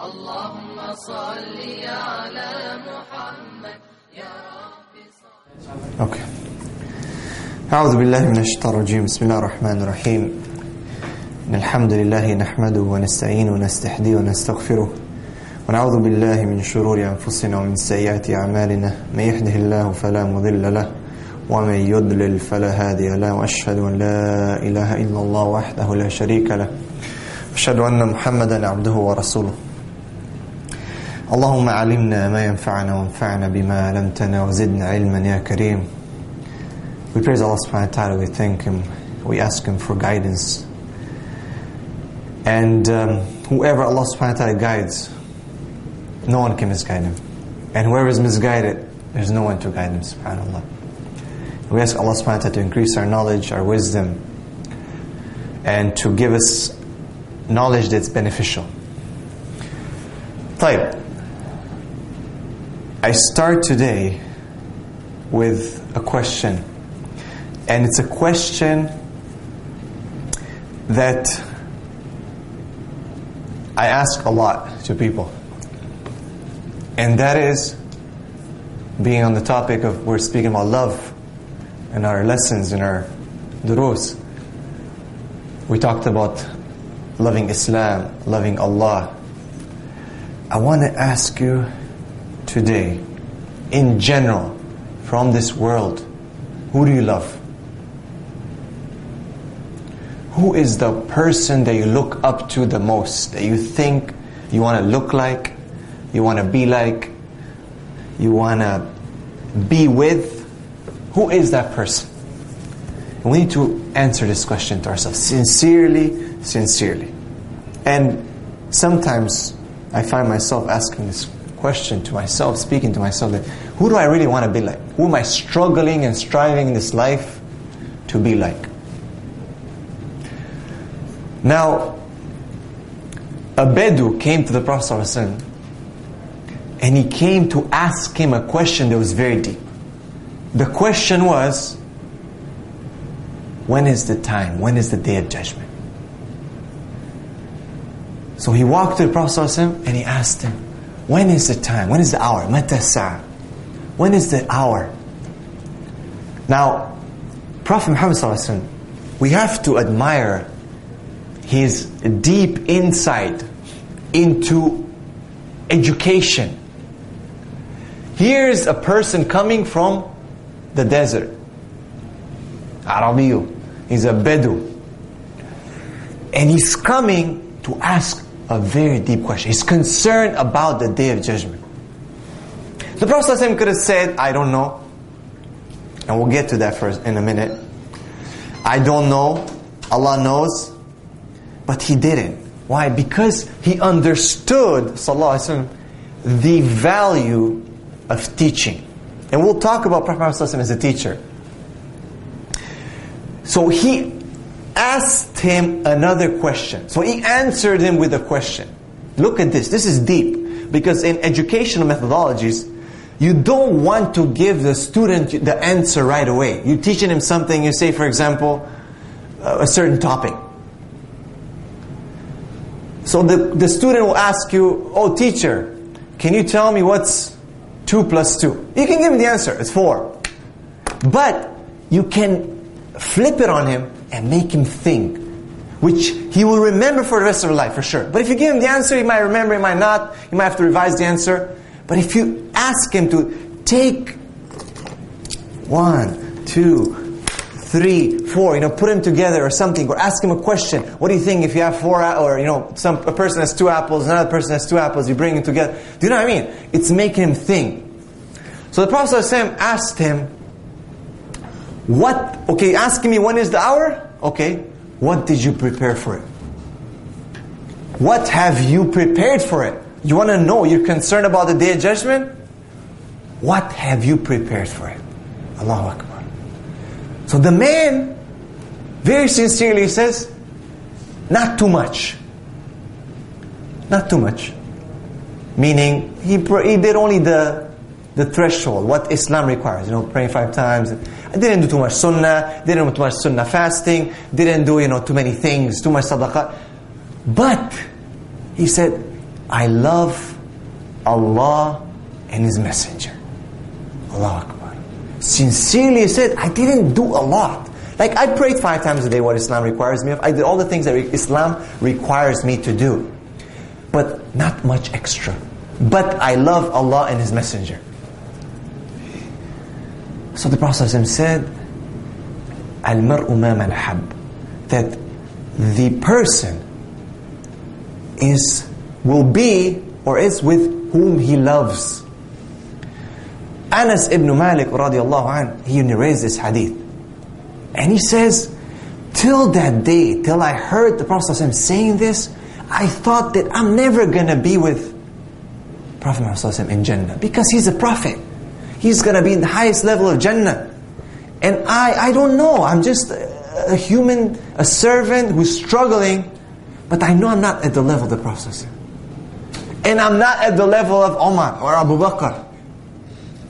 اللهم صل على محمد يا رب صل. أوكي. أعوذ بالله من الشيطان الرجيم. بسم الله الرحمن الرحيم. الحمد لله نحمده ونستعينه ونستهديه ونستغفره. ونعوذ بالله من شرور أنفسنا ومن سيئات أعمالنا. من يهده الله فلا مضل له ومن يضلل فلا هادي له. وأشهد أن لا إله إلا الله وحده لا شريك له. أشهد أن محمدا عبده ورسوله. اللهم علمنا ما ينفعنا وانفعنا بما علمتنا وزدنا علما يا كريم We praise Allah subhanahu wa ta'ala, we thank Him, we ask Him for guidance. And um, whoever Allah subhanahu wa ta'ala guides, no one can misguide him. And whoever is misguided, there's no one to guide him, subhanAllah. We ask Allah subhanahu wa ta'ala to increase our knowledge, our wisdom, and to give us knowledge that's beneficial. طيب. I start today with a question. And it's a question that I ask a lot to people. And that is being on the topic of we're speaking about love in our lessons, in our durus. We talked about loving Islam, loving Allah. I want to ask you today, in general, from this world, who do you love? Who is the person that you look up to the most, that you think you want to look like, you want to be like, you want to be with? Who is that person? And we need to answer this question to ourselves sincerely, sincerely. And sometimes I find myself asking this question to myself, speaking to myself that who do I really want to be like? Who am I struggling and striving in this life to be like? Now, a Bedou came to the Prophet ﷺ and he came to ask him a question that was very deep. The question was, when is the time? When is the day of judgment? So he walked to the Prophet ﷺ and he asked him, when is the time? When is the hour? When is the hour? Now, Prophet Muhammad we have to admire his deep insight into education. Here's a person coming from the desert. Arabiyu. He's a Bedou. And he's coming to ask a very deep question. He's concerned about the day of judgment. The Prophet ﷺ could have said, I don't know. And we'll get to that first in a minute. I don't know. Allah knows. But he didn't. Why? Because he understood, sallallahu the value of teaching. And we'll talk about Prophet Muhammad as a teacher. So he asked him another question. So he answered him with a question. Look at this. This is deep. Because in educational methodologies, you don't want to give the student the answer right away. You're teaching him something, you say, for example, a certain topic. So the, the student will ask you, oh teacher, can you tell me what's 2 plus 2? You can give him the answer, it's 4. But you can flip it on him and make him think, which he will remember for the rest of his life, for sure. But if you give him the answer, he might remember, he might not, he might have to revise the answer. But if you ask him to take one, two, three, four, you know, put them together or something, or ask him a question. What do you think if you have four, or you know, some a person has two apples, another person has two apples, you bring them together. Do you know what I mean? It's making him think. So the Prophet asked him, "What? Okay, asking me when is the hour? Okay, what did you prepare for it?" What have you prepared for it? You want to know, you're concerned about the day of judgment? What have you prepared for it? Allahu Akbar. So the man very sincerely says, not too much. Not too much. Meaning, he, he did only the, the threshold, what Islam requires. You know, praying five times. I didn't do too much sunnah, didn't do too much sunnah fasting, didn't do, you know, too many things, too much sadaqah. But, he said, I love Allah and His Messenger. Allah Akbar. Sincerely said, I didn't do a lot. Like I prayed five times a day what Islam requires me of. I did all the things that Islam requires me to do. But not much extra. But I love Allah and His Messenger. So the Prophet said, Al-mar'u ma. That the person is, will be, or is with whom he loves. Anas ibn Malik radiallahu anh, he narrates this hadith. And he says, till that day, till I heard the Prophet saying this, I thought that I'm never to be with Prophet in Jannah. Because he's a prophet. He's going to be in the highest level of Jannah. And I, I don't know. I'm just a, human, a servant who's struggling. But I know I'm not at the level of the Prophet. And I'm not at the level of Omar or Abu Bakr.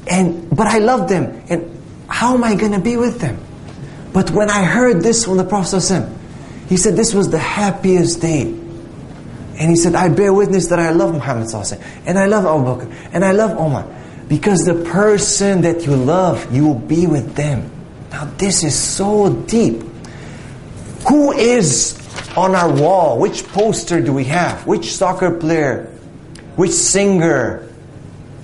And, but I love them. And how am I going to be with them? But when I heard this from the Prophet he said this was the happiest day. And he said, I bear witness that I love Muhammad and I love Abu Bakr and I love Omar. Because the person that you love, you will be with them. Now this is so deep. Who is on our wall? Which poster do we have? Which soccer player? Which singer?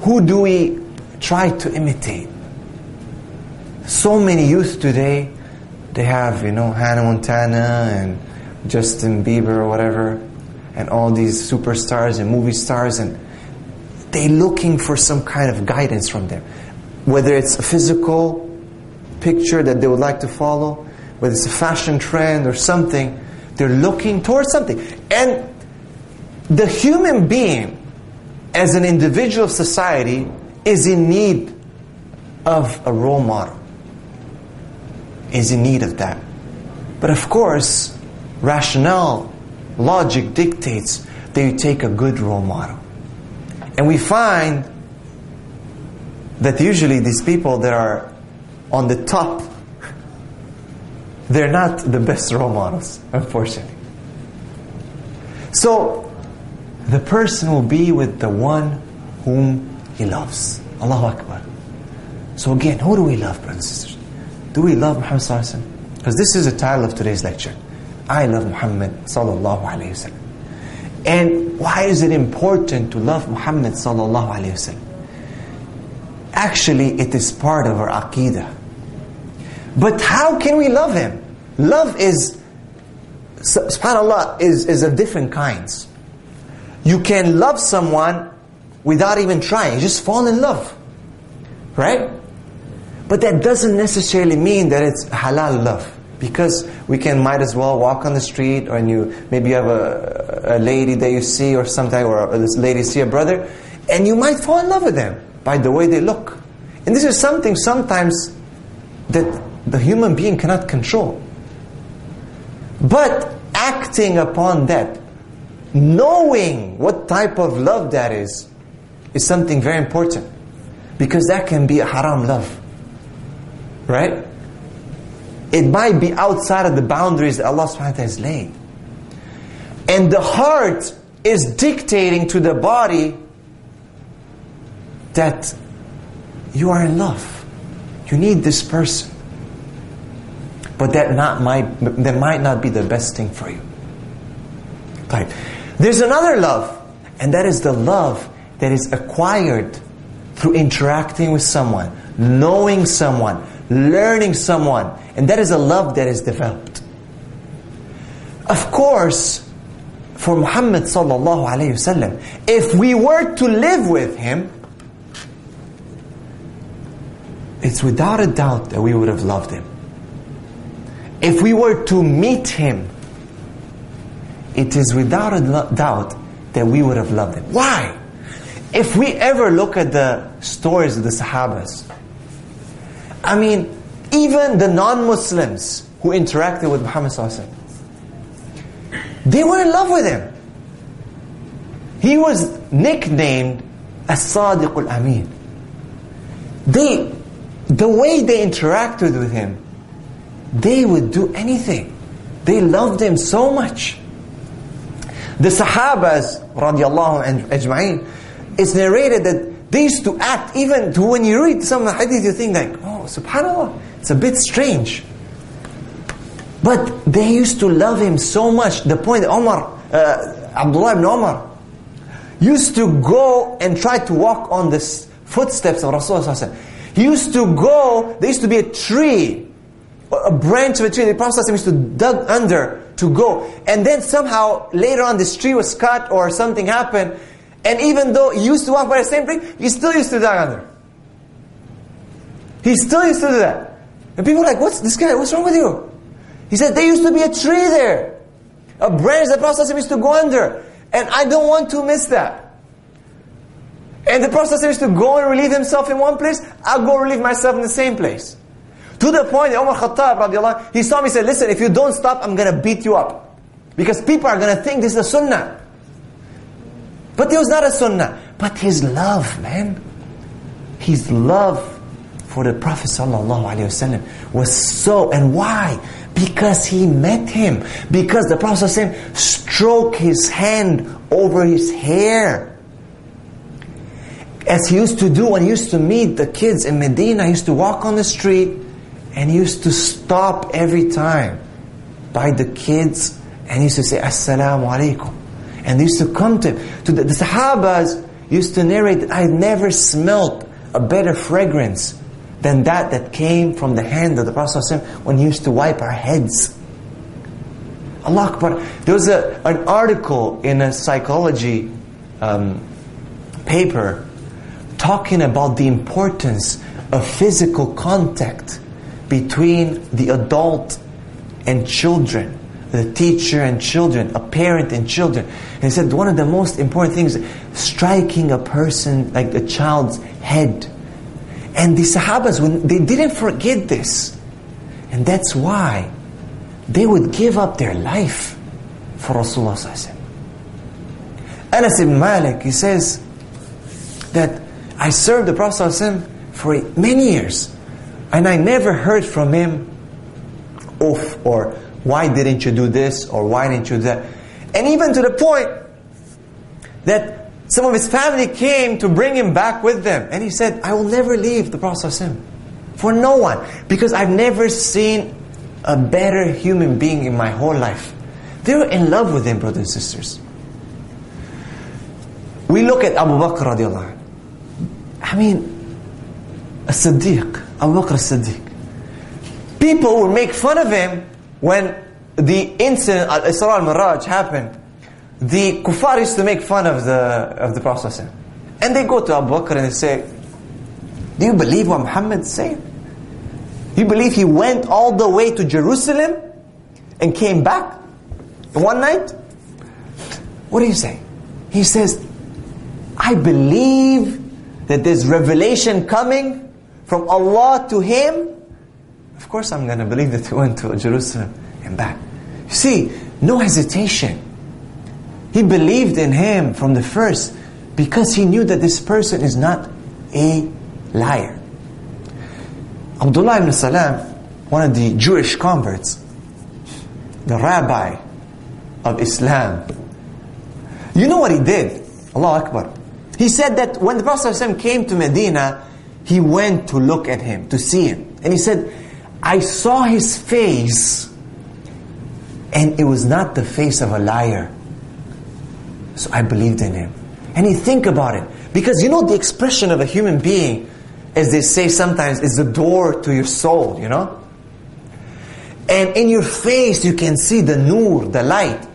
Who do we try to imitate? So many youth today, they have, you know, Hannah Montana and Justin Bieber or whatever, and all these superstars and movie stars, and they looking for some kind of guidance from them. Whether it's a physical picture that they would like to follow, whether it's a fashion trend or something, they're looking towards something. And the human being, as an individual of society, is in need of a role model is in need of that. But of course, rationale, logic dictates that you take a good role model. And we find that usually these people that are on the top, they're not the best role models, unfortunately. So, the person will be with the one whom he loves. Allahu Akbar. So again, who do we love, brothers and sisters? Do we love Muhammad sallallahu Because this is the title of today's lecture. I love Muhammad sallallahu alaihi wasallam. And why is it important to love Muhammad sallallahu alaihi wasallam? Actually, it is part of our aqidah. But how can we love him? Love is, subhanAllah, is, is of different kinds. You can love someone without even trying. You just fall in love. Right? But that doesn't necessarily mean that it's halal love. Because we can might as well walk on the street or you maybe you have a, a lady that you see or something or this lady see a brother and you might fall in love with them by the way they look. And this is something sometimes that the human being cannot control. But acting upon that, knowing what type of love that is, is something very important. Because that can be a haram love. Right? It might be outside of the boundaries that Allah subhanahu wa ta'ala has laid. And the heart is dictating to the body that you are in love. You need this person. But that not might that might not be the best thing for you. Right. There's another love, and that is the love that is acquired through interacting with someone, knowing someone, learning someone. And that is a love that is developed. Of course, for Muhammad sallallahu alayhi wasallam, if we were to live with him, it's without a doubt that we would have loved him. If we were to meet him, it is without a doubt that we would have loved him. Why? If we ever look at the stories of the Sahabas, I mean, even the non-Muslims who interacted with Muhammad Sallallahu they were in love with him. He was nicknamed As-Sadiq al-Amin. They, the way they interacted with him, they would do anything. They loved him so much. The Sahabas, radiallahu ajma'in, it's narrated that they used to act, even to when you read some hadith, you think like, oh, subhanAllah, it's a bit strange. But they used to love him so much, the point Omar, uh, Abdullah ibn Omar, used to go and try to walk on the footsteps of Rasulullah He used to go, there used to be a tree, a branch of a tree, the Prophet used to dug under to go. And then somehow, later on, this tree was cut or something happened, and even though he used to walk by the same tree, he still used to dug under. He still used to do that. And people are like, what's this guy, what's wrong with you? He said, there used to be a tree there. A branch that Prophet used to go under. And I don't want to miss that. And the Prophet used to go and relieve himself in one place, I'll go relieve myself in the same place. To the point that Umar Khattab, radiallahu, he saw me and said, listen, if you don't stop, I'm going to beat you up. Because people are going to think this is a sunnah. But it was not a sunnah. But his love, man. His love for the Prophet ﷺ was so, and why? Because he met him. Because the Prophet ﷺ stroked his hand over his hair. As he used to do when he used to meet the kids in Medina, he used to walk on the street and he used to stop every time by the kids and he used to say, Assalamu alaikum. And they used to come to, to the, the Sahabas used to narrate that I never smelt a better fragrance than that that came from the hand of the Prophet when he used to wipe our heads. Allah Akbar. There was a, an article in a psychology um, paper talking about the importance of physical contact between the adult and children, the teacher and children, a parent and children. And he said one of the most important things striking a person, like a child's head and the Sahabas, when they didn't forget this. And that's why they would give up their life for Rasulullah Anas ibn Malik, he says that I served the Prophet for many years and I never heard from him, oof, or why didn't you do this, or why didn't you do that. And even to the point that some of his family came to bring him back with them. And he said, I will never leave the Prophet for no one. Because I've never seen a better human being in my whole life. They were in love with him, brothers and sisters. We look at Abu Bakr radiallahu I mean, a Siddiq, Abu Bakr as-Siddiq. People would make fun of him when the incident at Isra al-Miraj happened the kuffar used to make fun of the of the Prophet and they go to Abu Bakr and they say do you believe what Muhammad said? You believe he went all the way to Jerusalem and came back one night? What do you say? He says I believe that there's revelation coming from Allah to him of course I'm going to believe that he went to Jerusalem and back you see no hesitation he believed in him from the first because he knew that this person is not a liar. Abdullah ibn Salam, one of the Jewish converts, the rabbi of Islam, you know what he did? Allah Akbar. He said that when the Prophet came to Medina, he went to look at him, to see him. And he said, I saw his face, and it was not the face of a liar. So I believed in him. And you think about it. Because you know the expression of a human being, as they say sometimes, is the door to your soul, you know? And in your face you can see the nur, the light.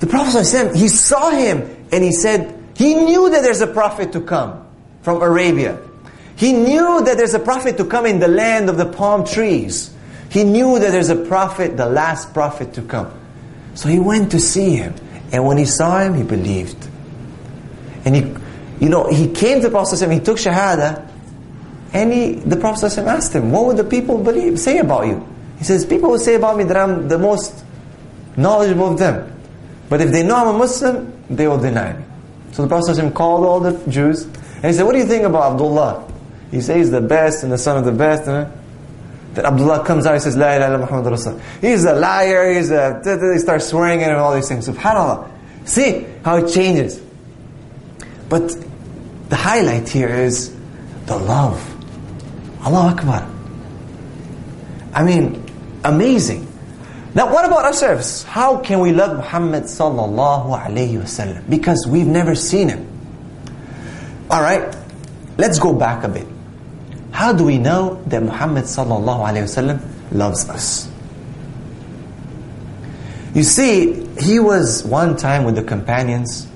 The Prophet he saw him and he said, he knew that there's a prophet to come from Arabia. He knew that there's a prophet to come in the land of the palm trees. He knew that there's a prophet, the last prophet to come. So he went to see him. And when he saw him, he believed. And he, you know, he came to the Prophet he took Shahada, and he, the Prophet asked him, what would the people believe, say about you? He says, people will say about me that I'm the most knowledgeable of them. But if they know I'm a Muslim, they will deny me. So the Prophet called all the Jews, and he said, what do you think about Abdullah? He says he's the best and the son of the best. And then Abdullah comes out, he says, La ilaha Muhammad Rasul. He's a liar, he's a, he starts swearing at him and all these things. SubhanAllah. See how it changes. But the highlight here is the love. Allah Akbar. I mean, amazing. Now what about ourselves? How can we love Muhammad sallallahu alayhi wasallam? Because we've never seen him. Alright, let's go back a bit. How do we know that Muhammad wasallam loves us? You see, he was one time with the companions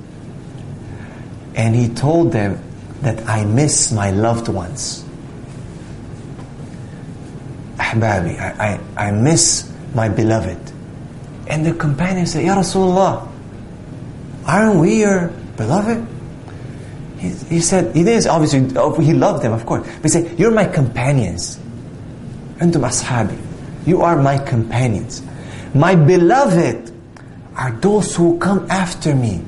and he told them that I miss my loved ones. Ahbabi, I, I, I miss my beloved. And the companions said, Ya Rasulullah, aren't we your beloved? He, he said, he didn't, obviously, oh, he loved them, of course. But he said, you're my companions. Antum ashabi. You are my companions. My beloved are those who come after me.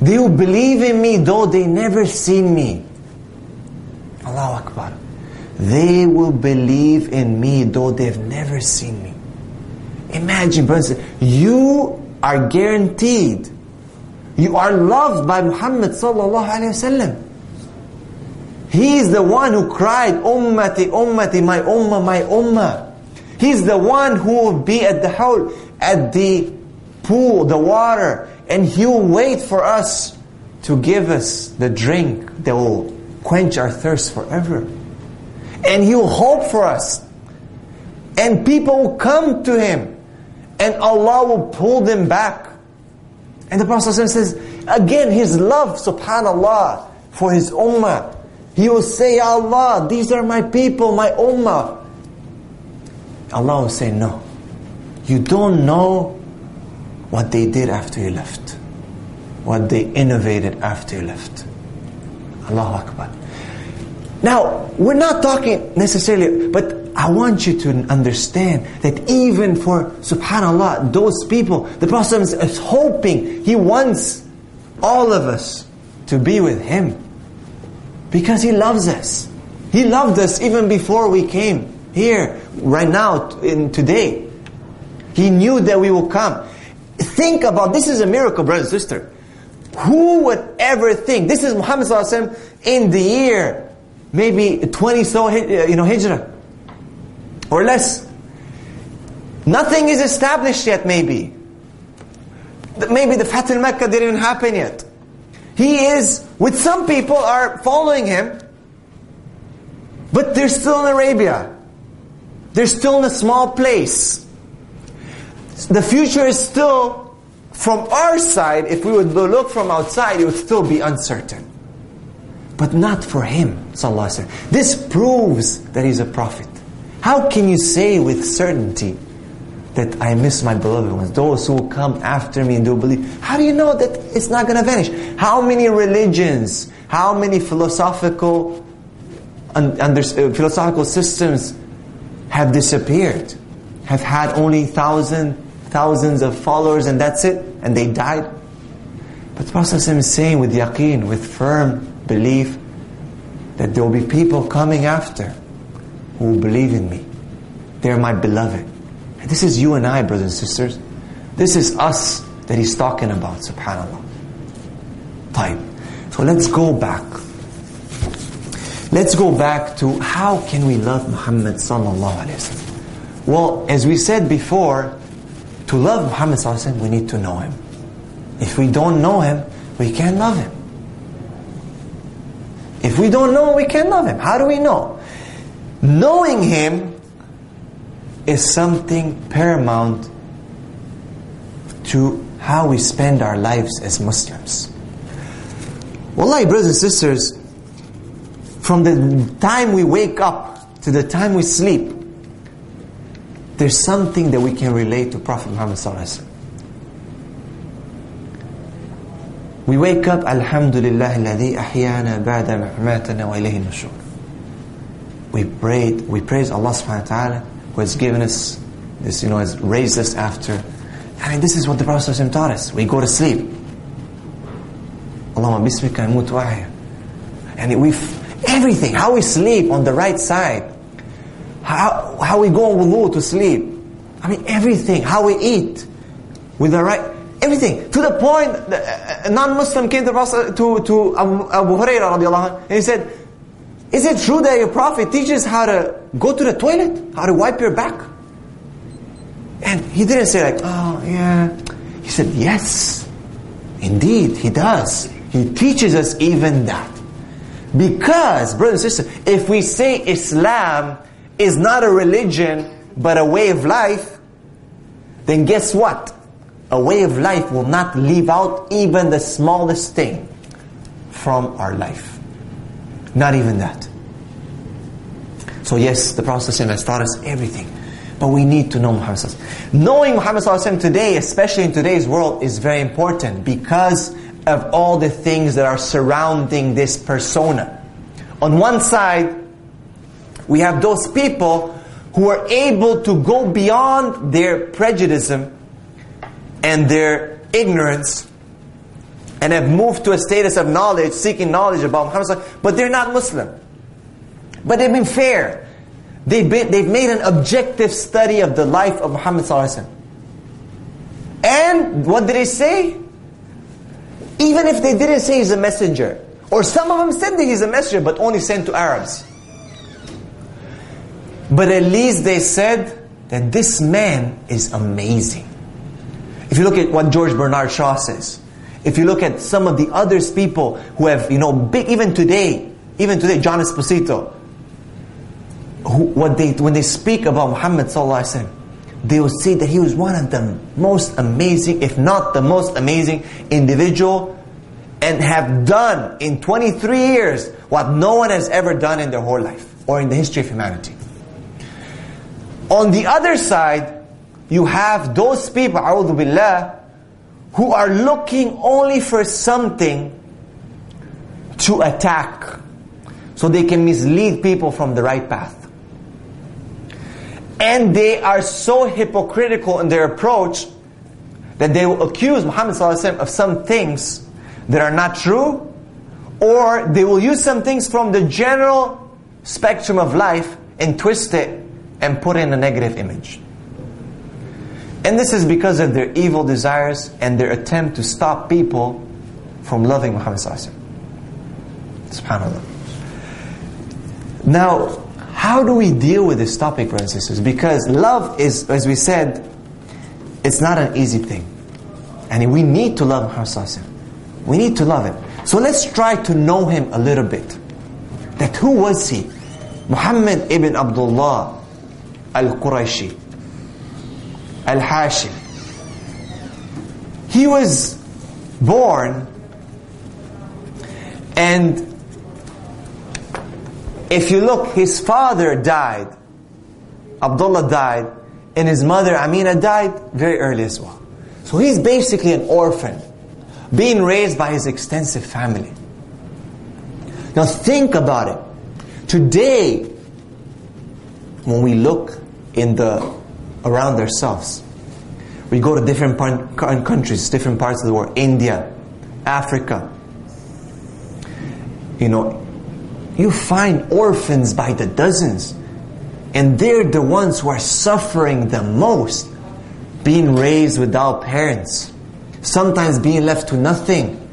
They will believe in me though they never seen me. Allahu Akbar. They will believe in me though they've never seen me. Imagine, brothers, you are guaranteed. You are loved by Muhammad sallallahu alayhi wasallam. He is the one who cried, Ummati, Ummati, my Ummah, my Ummah. He's the one who will be at the house, at the pool, the water, and He will wait for us to give us the drink that will quench our thirst forever. And He will hope for us. And people will come to Him. And Allah will pull them back. And the Prophet says, again, His love, subhanAllah, for His ummah. He will say, Allah, these are my people, my ummah. Allah will say, no. You don't know what they did after you left. What they innovated after you left. Allahu Akbar. Now, we're not talking necessarily, but I want you to understand that even for, subhanAllah, those people, the Prophet is hoping, he wants all of us to be with him. Because he loves us. He loved us even before we came here, right now, in today. He knew that we will come. Think about, this is a miracle, brother and sister. Who would ever think, this is Muhammad in the year, maybe 20 so, you know, hijrah. Or less. Nothing is established yet maybe. Maybe the Fath al-Makkah didn't even happen yet. He is, with some people are following him, but they're still in Arabia. They're still in a small place. The future is still, from our side, if we would look from outside, it would still be uncertain. But not for him, sallallahu This proves that he's a prophet. How can you say with certainty that I miss my beloved ones, those who will come after me and do believe? How do you know that it's not going to vanish? How many religions, how many philosophical under, uh, philosophical systems have disappeared, have had only thousand, thousands of followers and that's it, and they died? But the Prophet is saying with yaqeen, with firm belief, that there will be people coming after who believe in me. They're my beloved. And this is you and I, brothers and sisters. This is us that he's talking about, subhanAllah. Type. So let's go back. Let's go back to how can we love Muhammad sallallahu alaihi wasallam. Well, as we said before, to love Muhammad sallallahu alaihi wasallam, we need to know him. If we don't know him, we can't love him. If we don't know, we can't love him. How do we know? knowing Him is something paramount to how we spend our lives as Muslims. Wallahi, brothers and sisters, from the time we wake up to the time we sleep, there's something that we can relate to Prophet Muhammad Sallallahu We wake up, Alhamdulillah, الذي أحيانا بعد ما أماتنا we prayed, we praise Allah subhanahu wa ta'ala who has given us this, you know, has raised us after. I mean, this is what the Prophet taught us. We go to sleep. Allahumma bismika amut wa ahya. And we, everything, how we sleep on the right side, how, how we go on wudu to sleep. I mean, everything, how we eat with the right, everything. To the point, a uh, uh, non-Muslim came to, to, to Abu, Abu Hurairah radiallahu anh, and he said, is it true that your Prophet teaches how to go to the toilet? How to wipe your back? And he didn't say like, oh yeah. He said, yes, indeed, he does. He teaches us even that. Because, brothers and sisters, if we say Islam is not a religion, but a way of life, then guess what? A way of life will not leave out even the smallest thing from our life. Not even that. So yes, the Prophet has taught us everything. But we need to know Muhammad Knowing Muhammad today, especially in today's world, is very important because of all the things that are surrounding this persona. On one side, we have those people who are able to go beyond their prejudice and their ignorance and have moved to a status of knowledge, seeking knowledge about Muhammad, but they're not Muslim. But they've been fair. They've, been, they've made an objective study of the life of Muhammad And what did they say? Even if they didn't say he's a messenger, or some of them said that he's a messenger, but only sent to Arabs. But at least they said that this man is amazing. If you look at what George Bernard Shaw says, if you look at some of the others people who have, you know, big, even today, even today, John Esposito, who, what they, when they speak about Muhammad sallallahu alaihi wasallam, they will say that he was one of the most amazing, if not the most amazing individual and have done in 23 years what no one has ever done in their whole life or in the history of humanity. On the other side, you have those people, a'udhu billah, who are looking only for something to attack so they can mislead people from the right path. And they are so hypocritical in their approach that they will accuse Muhammad of some things that are not true, or they will use some things from the general spectrum of life and twist it and put in a negative image. And this is because of their evil desires and their attempt to stop people from loving Muhammad Subhanallah. Now, how do we deal with this topic, brothers and sisters? Because love is, as we said, it's not an easy thing. And we need to love Muhammad We need to love him. So let's try to know him a little bit. That who was he? Muhammad ibn Abdullah al-Qurayshi al-Hashim. He was born and if you look, his father died. Abdullah died. And his mother, Amina, died very early as well. So he's basically an orphan, being raised by his extensive family. Now think about it. Today, when we look in the around ourselves, we go to different countries, different parts of the world, India, Africa. You know, you find orphans by the dozens. And they're the ones who are suffering the most. Being raised without parents. Sometimes being left to nothing.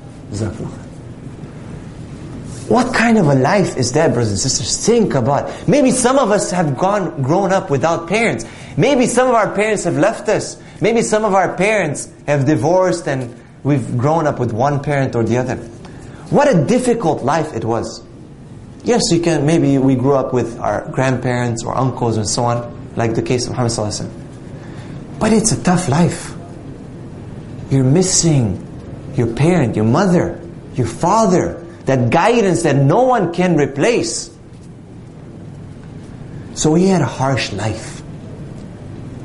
What kind of a life is that, brothers and sisters? Think about. Maybe some of us have gone, grown up without parents. Maybe some of our parents have left us. Maybe some of our parents have divorced and we've grown up with one parent or the other. What a difficult life it was. Yes, you can, maybe we grew up with our grandparents or uncles and so on, like the case of Muhammad But it's a tough life. You're missing your parent, your mother, your father, that guidance that no one can replace. So he had a harsh life.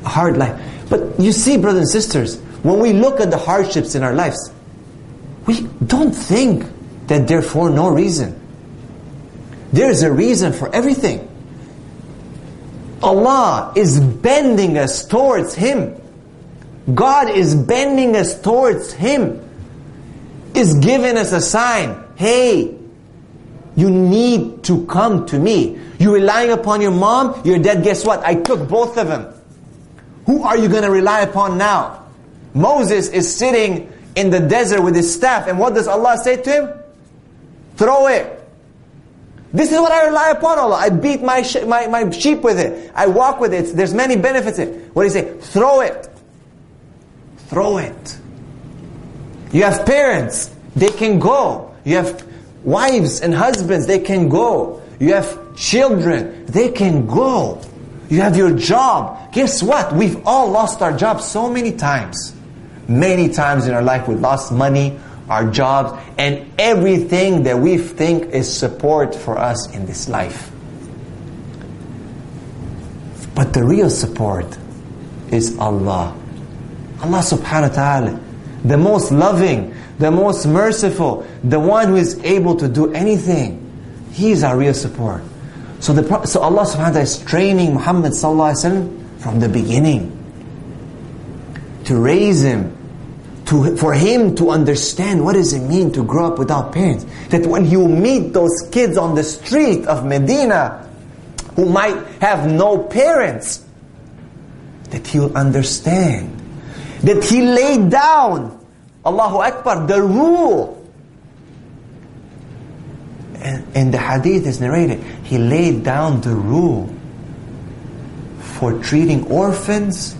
A hard life. But you see, brothers and sisters, when we look at the hardships in our lives, We don't think that they're for no reason. There's a reason for everything. Allah is bending us towards Him. God is bending us towards Him. Is giving us a sign. Hey, you need to come to me. You're relying upon your mom, your dad, guess what? I took both of them. Who are you going to rely upon now? Moses is sitting in the desert with his staff, and what does Allah say to him? Throw it. This is what I rely upon Allah. I beat my, my, my sheep with it. I walk with it. There's many benefits in it. What do you say? Throw it. Throw it. You have parents. They can go. You have wives and husbands. They can go. You have children. They can go. You have your job. Guess what? We've all lost our jobs so many times. Many times in our life we lost money, our jobs, and everything that we think is support for us in this life. But the real support is Allah. Allah subhanahu wa ta'ala, the most loving, the most merciful, the one who is able to do anything. He is our real support. So, the, so Allah subhanahu wa ta'ala is training Muhammad sallallahu alaihi wasallam from the beginning to raise him to, for him to understand what does it mean to grow up without parents. That when he will meet those kids on the street of Medina who might have no parents, that he will understand. That he laid down, Allahu Akbar, the rule. And, the hadith is narrated, he laid down the rule for treating orphans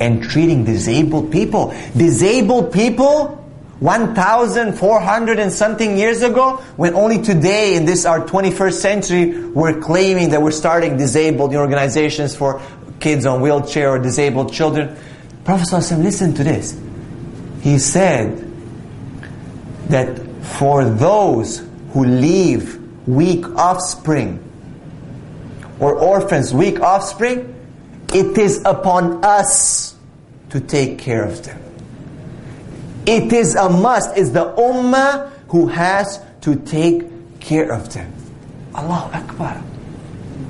and treating disabled people. Disabled people, 1,400 and something years ago, when only today in this our 21st century, we're claiming that we're starting disabled organizations for kids on wheelchair or disabled children. Prophet ﷺ, listen to this. He said that for those who leave weak offspring or orphans, weak offspring, it is upon us to take care of them. It is a must. It's the ummah who has to take care of them. Allahu Akbar.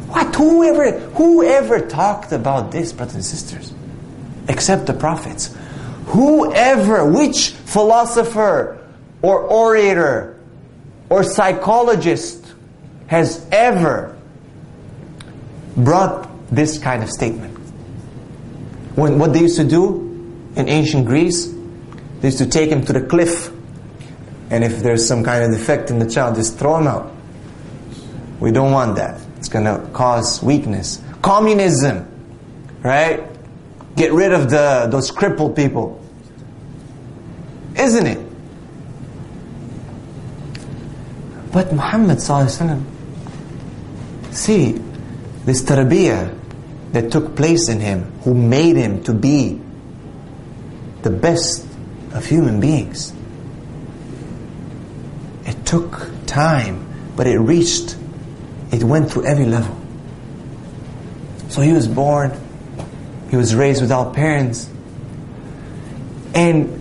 What? Whoever, whoever talked about this, brothers and sisters? Except the prophets. Whoever, which philosopher or orator or psychologist has ever brought this kind of statement. When, what they used to do in ancient Greece, they used to take him to the cliff. And if there's some kind of defect in the child, just throw him out. We don't want that. It's going to cause weakness. Communism, right? Get rid of the those crippled people. Isn't it? But Muhammad see, this tarbiyah that took place in him, who made him to be the best of human beings. It took time, but it reached, it went through every level. So he was born, he was raised without parents, and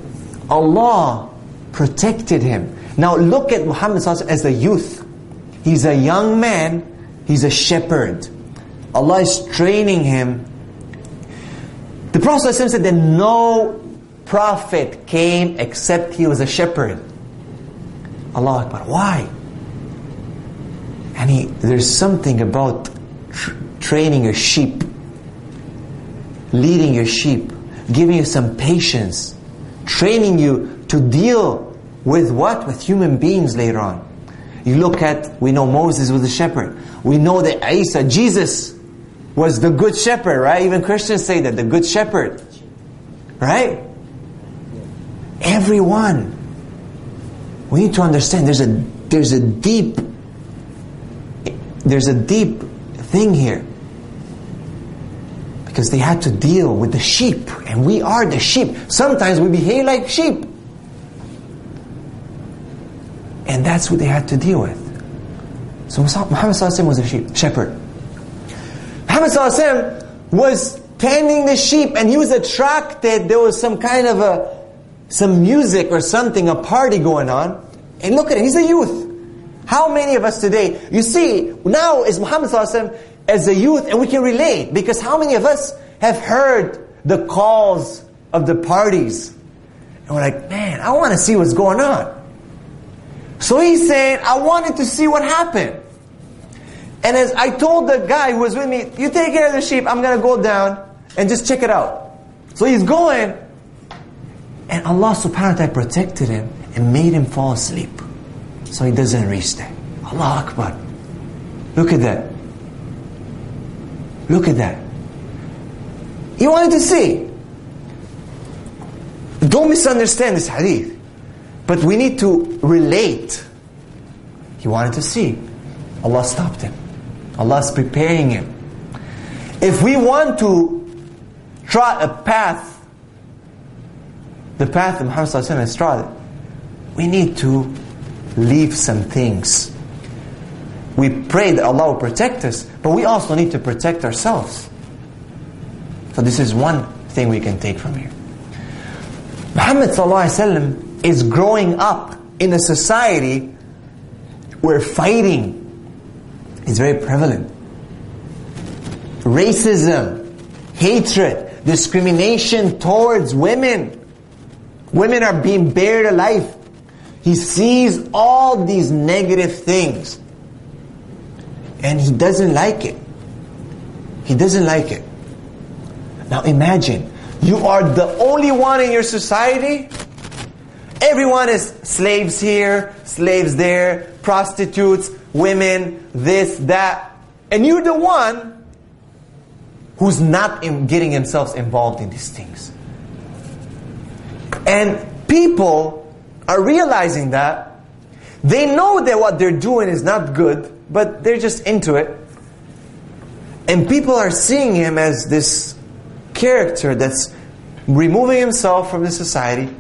Allah protected him. Now look at Muhammad as a youth. He's a young man, he's a shepherd. Allah is training him. The Prophet said that no prophet came except he was a shepherd. Allah Akbar. Why? And he, there's something about tr- training a sheep, leading your sheep, giving you some patience, training you to deal with what? With human beings later on. You look at, we know Moses was a shepherd. We know that Isa, Jesus, was the good shepherd, right? Even Christians say that, the good shepherd. Right? Everyone. We need to understand there's a there's a deep there's a deep thing here. Because they had to deal with the sheep, and we are the sheep. Sometimes we behave like sheep. And that's what they had to deal with. So Muhammad was a sheep, shepherd. Muhammad was tending the sheep and he was attracted. There was some kind of a some music or something, a party going on, and look at him, he's a youth. How many of us today, you see, now is Muhammad as a youth, and we can relate, because how many of us have heard the calls of the parties? And we're like, man, I want to see what's going on. So he's saying, I wanted to see what happened. And as I told the guy who was with me, you take care of the sheep, I'm going to go down and just check it out. So he's going, and Allah subhanahu wa ta'ala protected him and made him fall asleep. So he doesn't reach there. Allah Akbar. Look at that. Look at that. He wanted to see. Don't misunderstand this hadith. But we need to relate. He wanted to see. Allah stopped him. Allah is preparing him. If we want to trot a path, the path that Muhammad has trod, we need to leave some things. We pray that Allah will protect us, but we also need to protect ourselves. So this is one thing we can take from here. Muhammad is growing up in a society where fighting is very prevalent. Racism, hatred, discrimination towards women. Women are being buried alive. He sees all these negative things. And he doesn't like it. He doesn't like it. Now imagine, you are the only one in your society. Everyone is slaves here, slaves there, prostitutes, women, this, that. And you're the one who's not in getting themselves involved in these things. And people are realizing that. They know that what they're doing is not good, but they're just into it. And people are seeing him as this character that's removing himself from the society,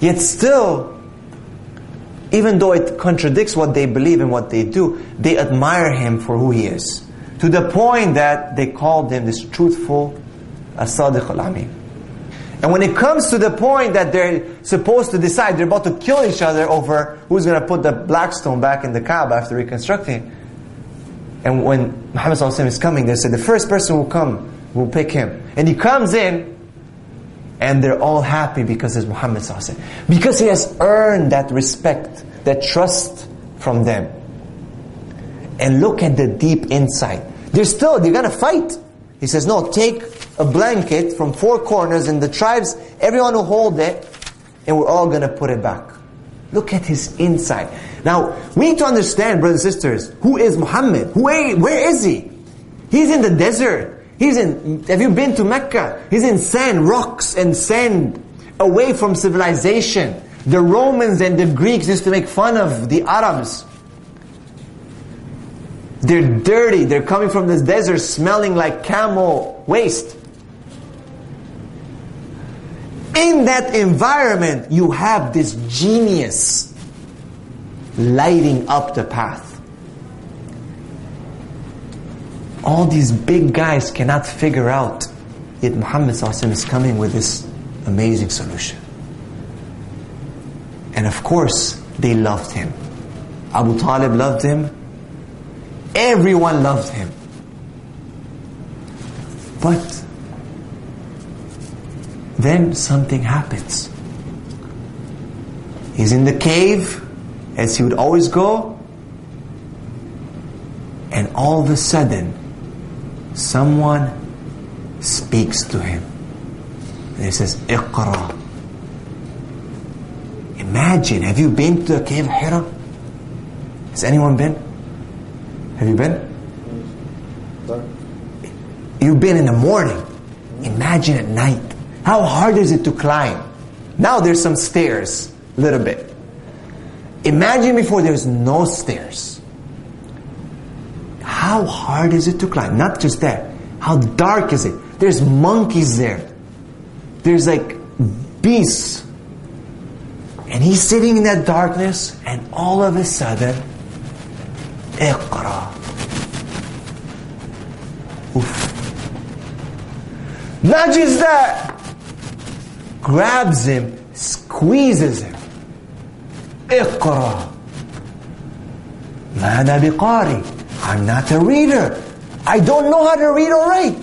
yet still, even though it contradicts what they believe and what they do, they admire him for who he is. To the point that they called him this truthful as-sadiq al-amin. And when it comes to the point that they're supposed to decide, they're about to kill each other over who's going to put the black stone back in the Kaaba after reconstructing. And when Muhammad is coming, they said, the first person will come, will pick him. And he comes in, and they're all happy because it's Muhammad Because he has earned that respect, that trust from them. And look at the deep insight. They're still, they're gonna fight. He says, no, take a blanket from four corners and the tribes, everyone will hold it, and we're all gonna put it back. Look at his insight. Now, we need to understand, brothers and sisters, who is Muhammad? Where is he? He's in the desert. He's in, have you been to Mecca? He's in sand, rocks and sand, away from civilization. The Romans and the Greeks used to make fun of the Arabs. They're dirty. They're coming from this desert smelling like camel waste. In that environment, you have this genius lighting up the path. All these big guys cannot figure out, yet Muhammad is coming with this amazing solution. And of course, they loved him. Abu Talib loved him. Everyone loved him. But then something happens. He's in the cave, as he would always go, and all of a sudden, someone speaks to him. And he says, Iqra. Imagine, have you been to the cave of Hira? Has anyone been? Have you been? You've been in the morning. Imagine at night. How hard is it to climb? Now there's some stairs, a little bit. Imagine before there's no stairs. How hard is it to climb? Not just that. How dark is it? There's monkeys there. There's like beasts. And he's sitting in that darkness, and all of a sudden, Iqra. Oof. Not just that, grabs him, squeezes him. اقرأ ماذا بقاري I'm not a reader. I don't know how to read or write.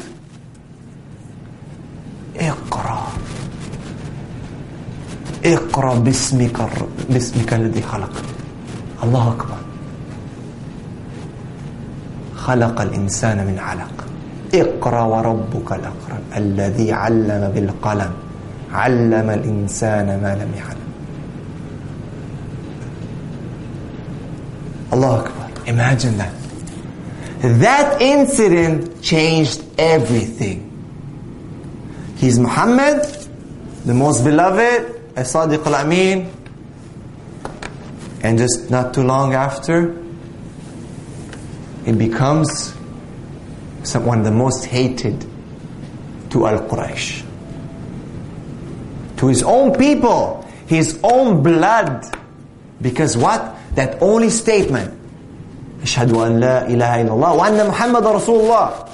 اقرأ اقرأ باسمك الر- باسمك الذي خلق الله أكبر خلق الإنسان من علق اقرأ وربك الأكرم الذي علم بالقلم علم الإنسان ما لم يعلم Allah Akbar. Imagine that. That incident changed everything. He's Muhammad, the most beloved, as-Sadiq al-Amin. And just not too long after, he becomes some, one of the most hated to Al-Quraysh. To his own people, his own blood. Because what? That only statement. أشهد أن لا إله إلا الله وأن محمد رسول الله.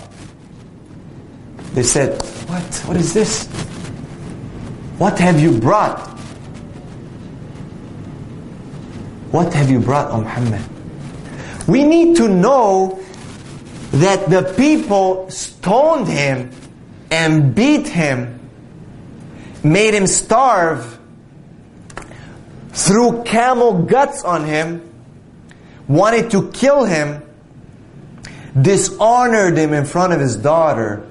They said, what? What is this? What have you brought? What have you brought, O Muhammad? We need to know that the people stoned him and beat him, made him starve, threw camel guts on him, wanted to kill him, dishonored him in front of his daughter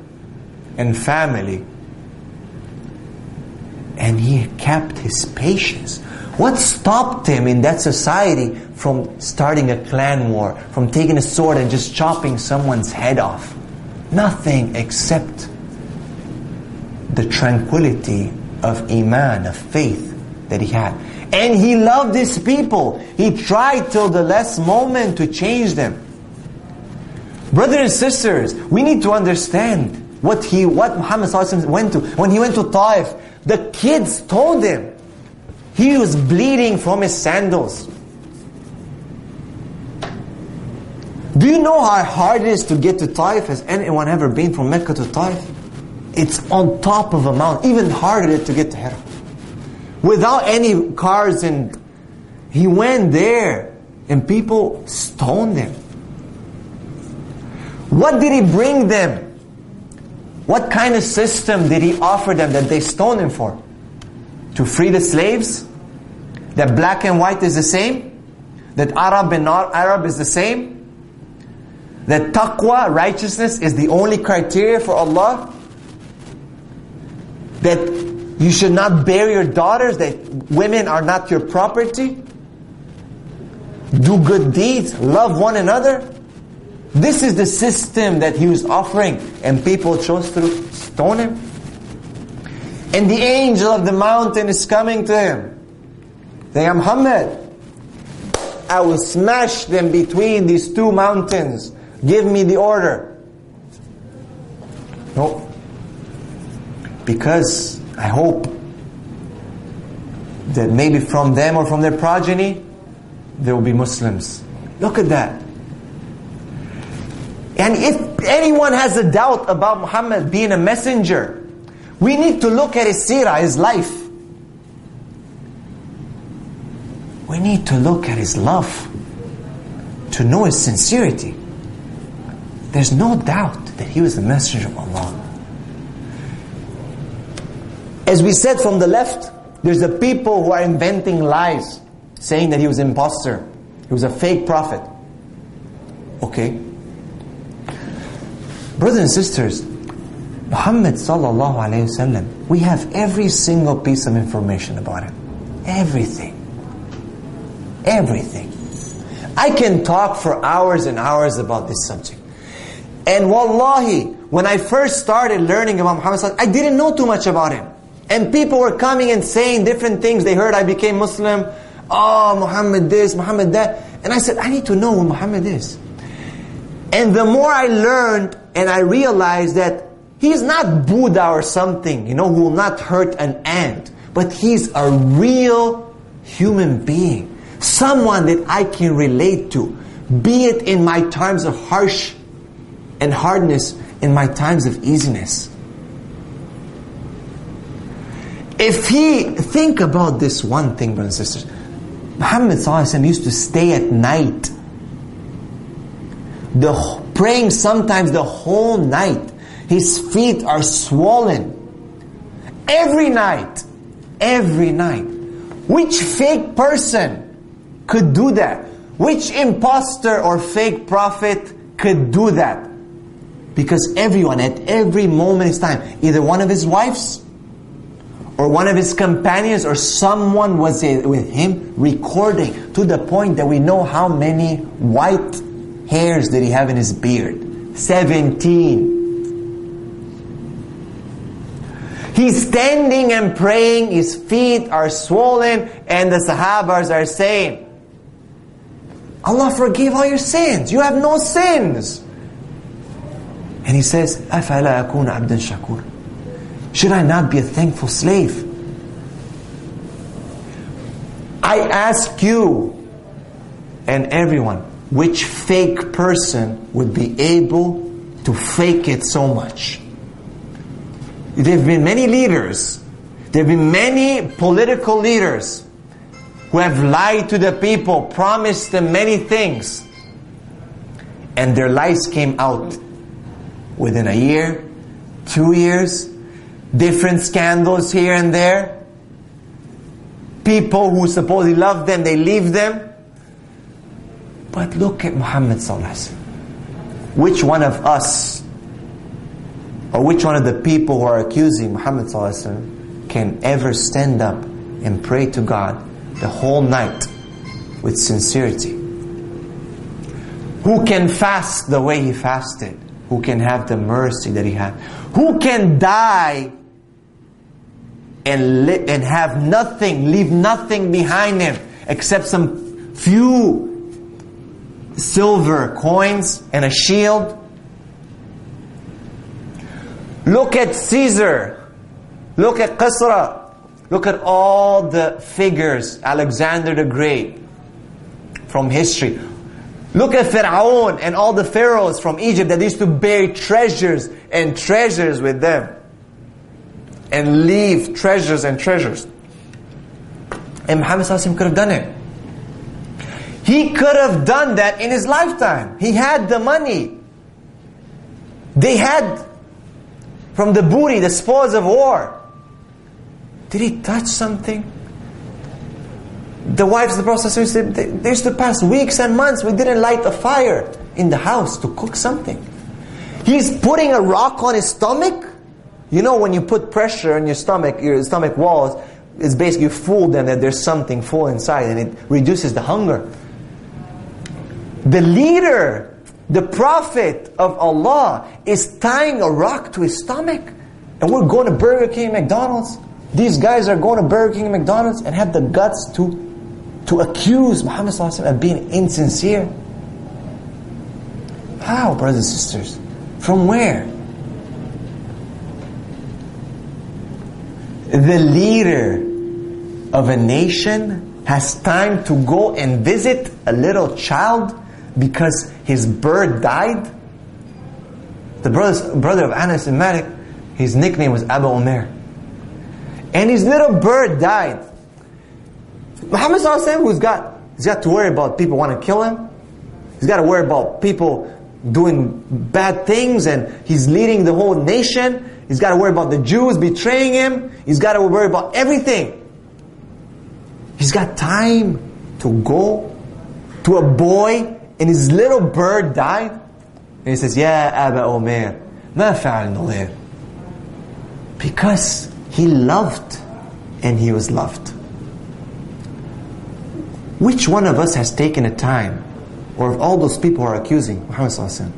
and family. And he kept his patience. What stopped him in that society from starting a clan war, from taking a sword and just chopping someone's head off? Nothing except the tranquility of Iman, of faith that he had. And he loved his people. He tried till the last moment to change them. Brothers and sisters, we need to understand what he, what Muhammad went to. When he went to Taif, the kids told him, he was bleeding from his sandals. Do you know how hard it is to get to Taif? Has anyone ever been from Mecca to Taif? It's on top of a mountain, even harder to get to Hira. Without any cars and he went there and people stoned him. What did he bring them? What kind of system did he offer them that they stoned him for? To free the slaves? That black and white is the same? That Arab and not Arab is the same? That taqwa, righteousness, is the only criteria for Allah? That you should not bear your daughters, that women are not your property? Do good deeds, love one another? This is the system that he was offering, and people chose to stone him. And the angel of the mountain is coming to him. Saying, Muhammad, I will smash them between these two mountains. Give me the order. No. Because I hope that maybe from them or from their progeny, there will be Muslims. Look at that. And if anyone has a doubt about Muhammad being a messenger, we need to look at his seerah, his life. We need to look at his love to know his sincerity. There's no doubt that he was the messenger of Allah. As we said from the left, there's the people who are inventing lies, saying that he was an impostor, he was a fake prophet. Okay. Brothers and sisters, Muhammad sallallahu alayhi wasallam, we have every single piece of information about him. Everything. Everything. I can talk for hours and hours about this subject. And wallahi, when I first started learning about Muhammad I didn't know too much about him. And people were coming and saying different things. They heard I became Muslim. Oh, Muhammad this, Muhammad that. And I said, I need to know who Muhammad is. And the more I learned and I realized that he's not Buddha or something, you know, who will not hurt an ant. But he's a real human being. Someone that I can relate to. Be it in my times of harsh and hardness, in my times of easiness. If he, think about this one thing, brothers and sisters. Muhammad used to stay at night. The, praying sometimes the whole night. His feet are swollen. Every night. Every night. Which fake person could do that? Which impostor or fake prophet could do that? Because everyone at every moment in time, either one of his wives or one of his companions or someone was with him recording to the point that we know how many white hairs did he have in his beard. 17 he's standing and praying. His feet are swollen and the sahabas are saying allah forgive all your sins. You have no sins. And he says afala akun abdan shakur? Should I not be a thankful slave? I ask you and everyone, which fake person would be able to fake it so much? There have been many leaders, there have been many political leaders who have lied to the people, promised them many things, and their lies came out within a year, two years, different scandals here and there. People who supposedly love them, they leave them. But look at Muhammad Sallallahu Which one of us, or which one of the people who are accusing Muhammad Sallallahu can ever stand up and pray to God the whole night with sincerity? Who can fast the way he fasted? Who can have the mercy that he had? Who can die and, li- and have nothing, leave nothing behind him except some few silver coins and a shield? Look at Caesar. Look at Qisra. Look at all the figures, Alexander the Great, from history. Look at Pharaoh and all the pharaohs from Egypt that used to bury treasures and treasures with them. And leave treasures and treasures. And Muhammad could have done it. He could have done that in his lifetime. He had the money. They had from the booty, the spoils of war. Did he touch something? The wives of the Prophet said they used to pass weeks and months. We didn't light a fire in the house to cook something. He's putting a rock on his stomach. You know when you put pressure on your stomach, your stomach walls, it's basically fool them that there's something full inside and it reduces the hunger. The leader, the prophet of Allah is tying a rock to his stomach. And we're going to Burger King, McDonald's. These guys are going to Burger King and McDonald's and have the guts to, to accuse Muhammad of being insincere. How, brothers and sisters? From where? The leader of a nation has time to go and visit a little child because his bird died? The brother of Anas and Malik, his nickname was Abu Umair and his little bird died. Muhammad Sallallahu who's got, he's got to worry about people want to kill him. He's got to worry about people doing bad things and he's leading the whole nation. He's got to worry about the Jews betraying him. He's got to worry about everything. He's got time to go to a boy and his little bird died. And he says, Yeah, Aba Umair, oh ma fa'al Because he loved and he was loved. Which one of us has taken a time, or of all those people who are accusing Muhammad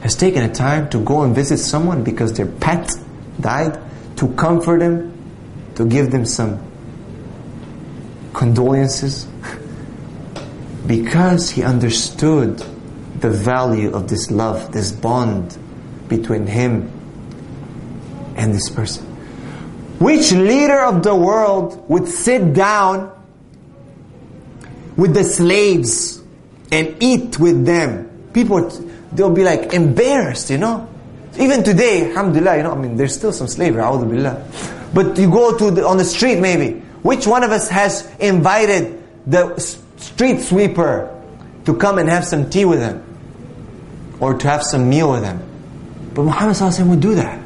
has taken a time to go and visit someone because their pet died, to comfort them, to give them some condolences? because he understood the value of this love, this bond between him and this person. Which leader of the world would sit down with the slaves and eat with them? People, they'll be like embarrassed, you know? Even today, alhamdulillah, you know, I mean, there's still some slavery, billah. But you go to the, on the street maybe. Which one of us has invited the street sweeper to come and have some tea with him? Or to have some meal with him? But Muhammad would do that.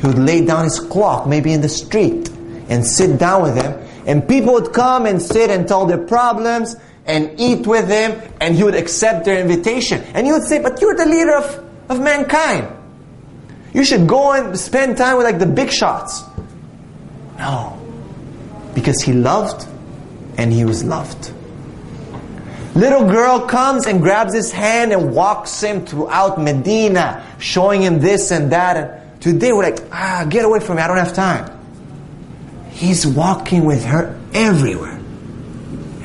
He would lay down his clock maybe in the street and sit down with him. And people would come and sit and tell their problems and eat with him and he would accept their invitation. And he would say, but you're the leader of, of mankind. You should go and spend time with like the big shots. No. Because he loved and he was loved. Little girl comes and grabs his hand and walks him throughout Medina, showing him this and that. And today we're like, ah, get away from me, I don't have time. He's walking with her everywhere.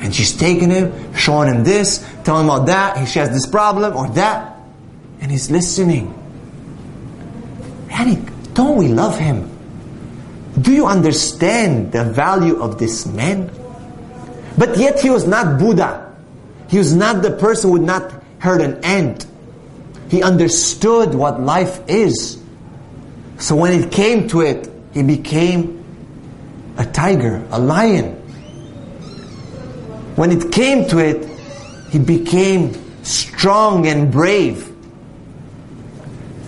And she's taking him, showing him this, telling him about that, she has this problem or that. And he's listening. Yani, don't we love him? Do you understand the value of this man? But yet he was not Buddha. He was not the person who would not hurt an ant. He understood what life is. So when it came to it, he became a tiger, a lion. When it came to it, he became strong and brave.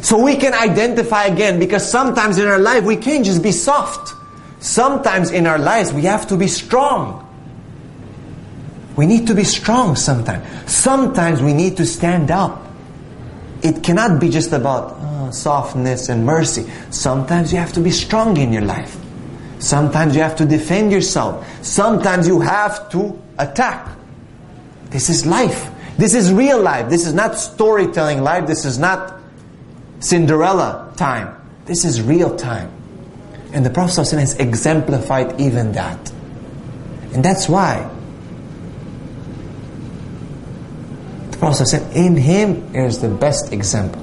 So we can identify again because sometimes in our life we can't just be soft. Sometimes in our lives we have to be strong. We need to be strong sometimes. Sometimes we need to stand up. It cannot be just about oh, softness and mercy. Sometimes you have to be strong in your life. Sometimes you have to defend yourself. Sometimes you have to attack. This is life. This is real life. This is not storytelling life. This is not Cinderella time. This is real time. And the Prophet ﷺ has exemplified even that. And that's why the Prophet ﷺ, in him is the best example.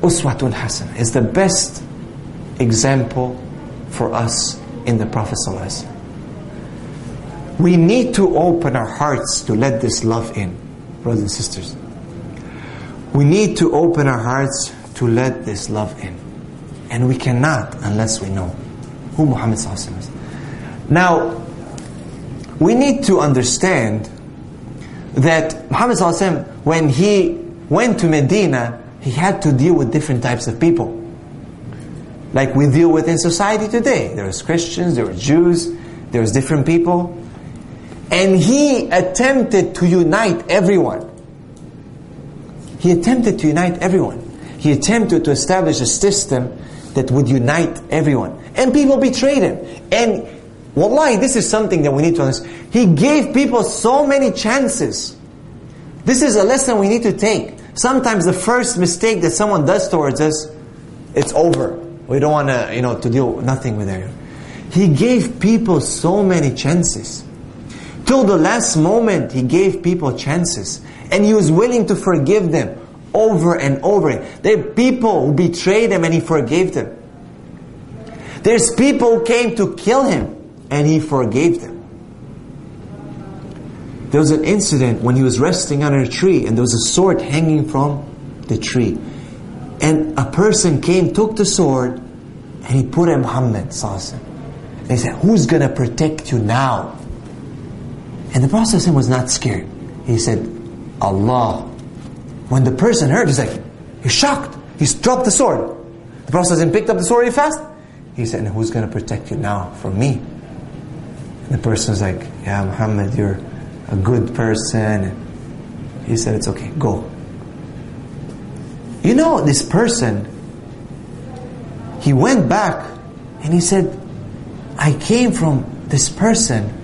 Uswatun Hasan is the best example for us in the Prophet ﷺ. We need to open our hearts to let this love in, brothers and sisters. We need to open our hearts to let this love in. And we cannot unless we know who Muhammad is. Now, we need to understand that Muhammad when he went to Medina, he had to deal with different types of people. Like we deal with in society today. There was Christians, there were Jews, there was different people. And he attempted to unite everyone. He attempted to unite everyone. He attempted to establish a system that would unite everyone. And people betrayed him. And wallahi, this is something that we need to understand. He gave people so many chances. This is a lesson we need to take. Sometimes the first mistake that someone does towards us, it's over. We don't want to, you know, to deal nothing with it. He gave people so many chances. Till the last moment, he gave people chances. And he was willing to forgive them over and over. There are people who betrayed him and he forgave them. There's people who came to kill him and he forgave them. There was an incident when he was resting under a tree and there was a sword hanging from the tree. And a person came, took the sword, and he put it in Muhammad. He said, Who's going to protect you now? And the Prophet was not scared. He said, Allah. When the person heard, he's like, he's shocked. He's dropped the sword. The Prophet picked up the sword really fast. He said, and who's going to protect you now from me? And the person's like, yeah, Muhammad, you're a good person. He said, it's okay, go. You know, this person, he went back and he said, I came from this person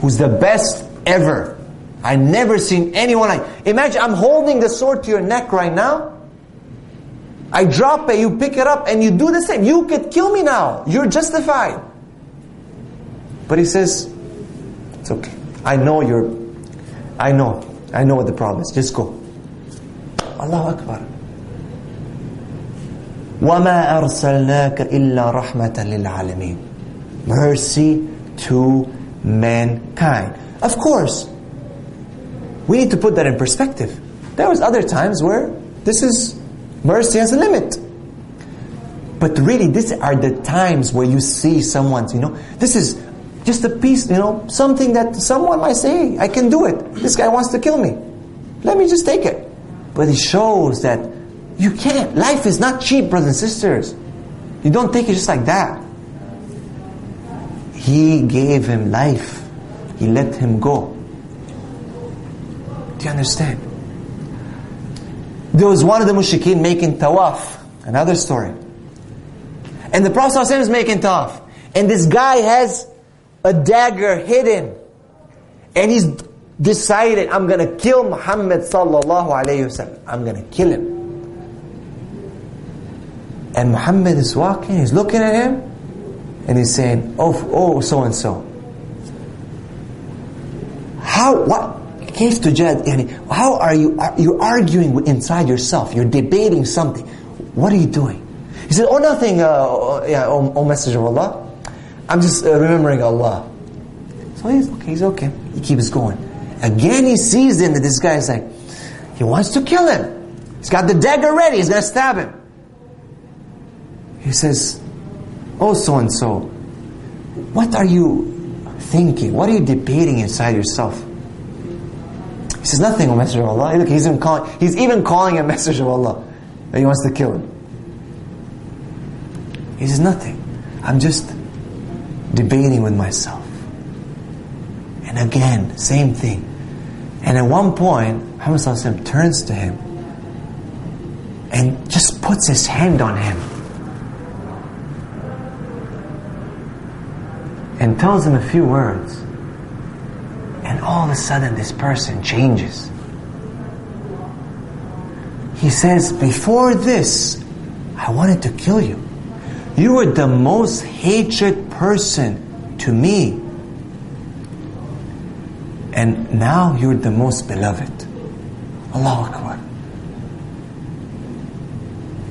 who's the best ever. I never seen anyone like. Imagine I'm holding the sword to your neck right now. I drop it, you pick it up, and you do the same. You could kill me now. You're justified. But he says, it's okay. I know you're, I know, I know what the problem is. Just go. Allahu Akbar. وَمَا أَرْسَلْنَاكَ إِلَّا رَحْمَةً لِلْعَالَمِينَ Mercy to mankind. Of course, we need to put that in perspective. There was other times where this is mercy has a limit. But really, these are the times where you see someone's, you know, this is just a piece, you know, something that someone might say, I can do it. This guy wants to kill me. Let me just take it. But it shows that you can't. Life is not cheap, brothers and sisters. You don't take it just like that. He gave him life. He let him go. Do you understand? There was one of the mushrikeen making tawaf. Another story. And the Prophet ﷺ is making tawaf. And this guy has a dagger hidden. And he's decided, I'm going to kill Muhammad sallallahu alayhi wasallam. I'm going to kill him. And Muhammad is walking, he's looking at him, and he's saying, oh, oh, so and so. How, what? كيف تجاد يعني how are you you're arguing inside yourself you're debating something what are you doing he said oh nothing uh, yeah oh, oh messenger of Allah I'm just uh, remembering Allah so he's okay he's okay he keeps going again he sees him that this guy is like he wants to kill him he's got the dagger ready he's going to stab him he says oh so and so what are you thinking what are you debating inside yourself he says nothing, O Messenger of Allah. Look, he's even calling, he's even calling a Messenger of Allah that he wants to kill him. He says nothing. I'm just debating with myself. And again, same thing. And at one point, Muhammad turns to him and just puts his hand on him and tells him a few words. And all of a sudden, this person changes. He says, Before this, I wanted to kill you. You were the most hated person to me. And now you're the most beloved. Allahu Akbar.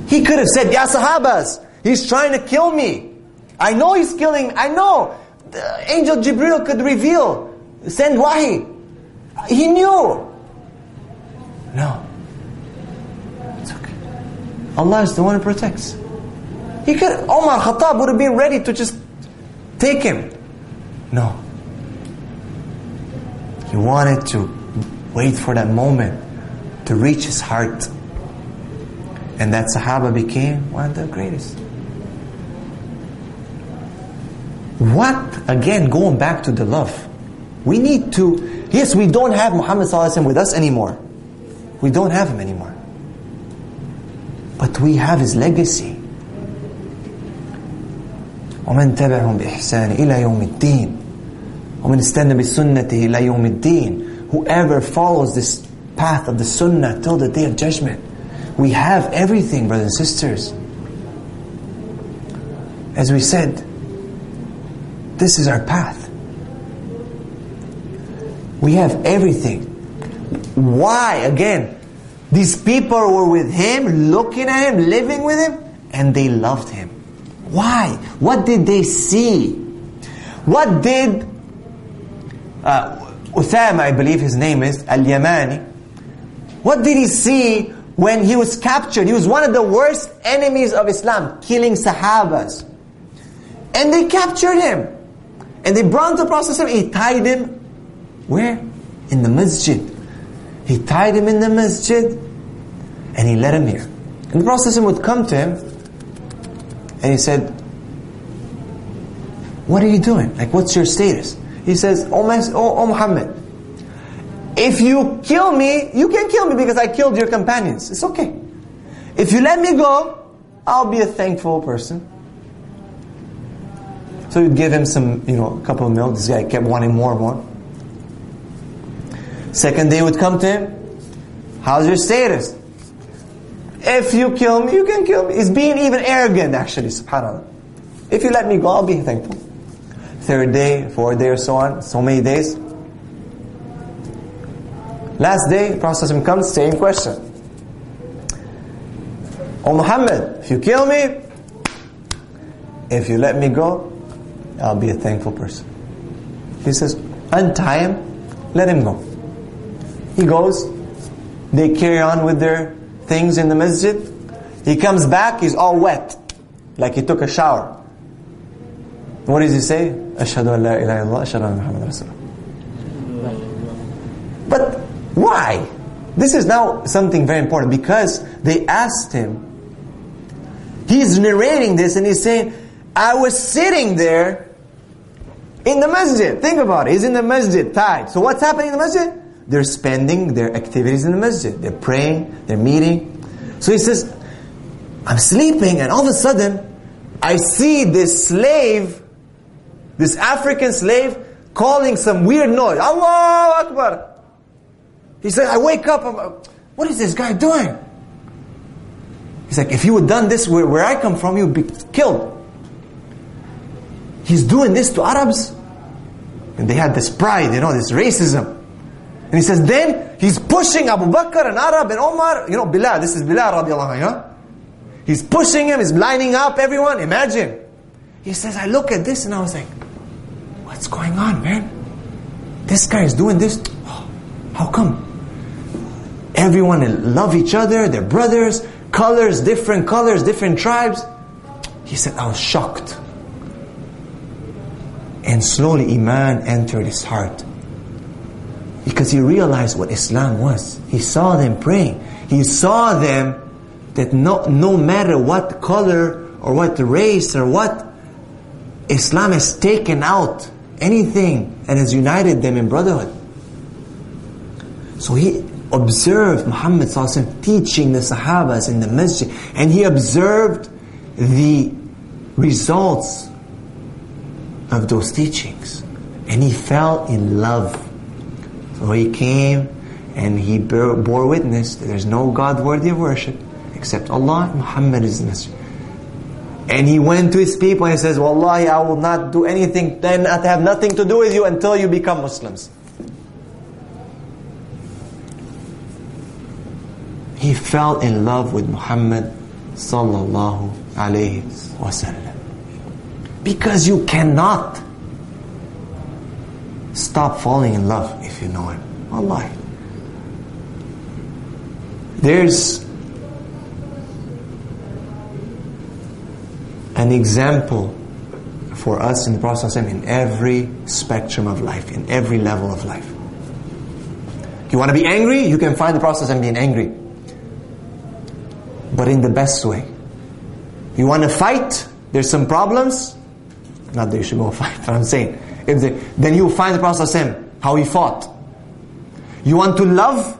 He could have said, Ya Sahabas, he's trying to kill me. I know he's killing, I know. The angel Jibril could reveal send wahi. He knew. No. It's okay. Allah is the one who protects. He could, Omar Khattab would have been ready to just take him. No. He wanted to wait for that moment to reach his heart. And that Sahaba became one of the greatest. What, again, going back to the love. We need to, yes, we don't have Muhammad with us anymore. We don't have him anymore. But we have his legacy. ومن تبعهم بإحسان إلى يوم الدين ومن استنى بسنته إلى يوم الدين Whoever follows this path of the sunnah till the day of judgment. We have everything, brothers and sisters. As we said, this is our path. We have everything. Why? Again, these people were with him, looking at him, living with him, and they loved him. Why? What did they see? What did uh, Uthama, I believe his name is, Al-Yamani, what did he see when he was captured? He was one of the worst enemies of Islam, killing Sahabas. And they captured him. And they brought the Prophet, he tied him where? In the masjid. He tied him in the masjid and he let him here. And the Prophet would come to him and he said, What are you doing? Like, what's your status? He says, Oh, my, oh, oh Muhammad, if you kill me, you can kill me because I killed your companions. It's okay. If you let me go, I'll be a thankful person. So you'd give him some, you know, a couple of milk. This guy kept wanting more and more. Second day would come to him. How's your status? If you kill me, you can kill me. He's being even arrogant, actually, subhanAllah. If you let me go, I'll be thankful. Third day, fourth day, or so on, so many days. Last day, Prophet comes, same question. Oh Muhammad, if you kill me, if you let me go, I'll be a thankful person. He says, untie him, let him go. He goes, they carry on with their things in the masjid. He comes back, he's all wet. like he took a shower. What does he say? An la ilaha illallah, anna Muhammad Rasulullah. But why? This is now something very important because they asked him. He's narrating this and he's saying, I was sitting there in the masjid. Think about it. He's in the masjid, tied. So what's happening in the masjid? They're spending their activities in the masjid. They're praying, they're meeting. So he says, I'm sleeping and all of a sudden I see this slave, this African slave, calling some weird noise. Allahu Akbar. He said, I wake up, I'm, what is this guy doing? He's like, if you had done this where, where I come from, you'd be killed. He's doing this to Arabs. And they had this pride, you know, this racism. And he says, then he's pushing Abu Bakr and Arab and Omar, you know, Bilal, this is Bilal radiallahu anhu. He's pushing him, he's lining up everyone. Imagine. He says, I look at this and I was like, what's going on, man? This guy is doing this. Oh, how come? Everyone love each other, they're brothers, colors, different colors, different tribes. He said, I was shocked. And slowly Iman entered his heart. Because he realized what Islam was. He saw them praying. He saw them that no, no matter what color or what race or what, Islam has taken out anything and has united them in brotherhood. So he observed Muhammad teaching the Sahabas in the masjid and he observed the results of those teachings. And he fell in love. So he came and he bore witness that there's no God worthy of worship except Allah, and Muhammad is the messenger. And he went to his people and he says, Wallahi, I will not do anything, then I have nothing to do with you until you become Muslims. He fell in love with Muhammad sallallahu alayhi wasallam. Because you cannot stop falling in love if you know him. Allah. There's an example for us in the Prophet in every spectrum of life, in every level of life. You want to be angry? You can find the Prophet being angry. But in the best way. You want to fight? There's some problems? Not that you should go fight, but I'm saying. If the, then you find the Prophet how he fought. You want to love?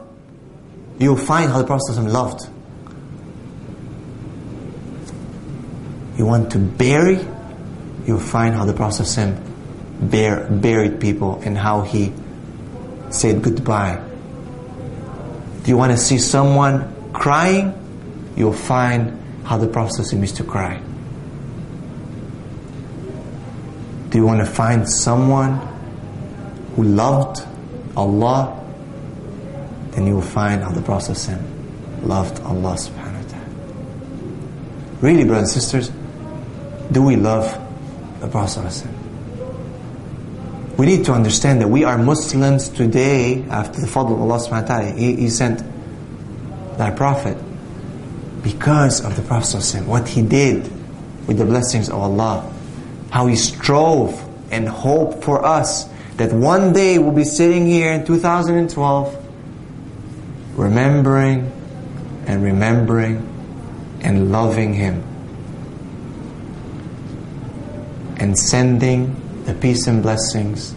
You'll find how the Prophet loved. You want to bury? You'll find how the Prophet bear, buried people and how he said goodbye. Do you want to see someone crying? You'll find how the Prophet used to cry. Do you want to find someone who loved Allah? Then you will find how the Prophet loved Allah subhanahu wa ta'ala. Really, brothers and sisters, do we love the Prophet We need to understand that we are Muslims today after the fadl of Allah subhanahu wa ta'ala. He, he sent that Prophet because of the Prophet what he did with the blessings of Allah how he strove and hoped for us that one day we'll be sitting here in 2012 remembering and remembering and loving him and sending the peace and blessings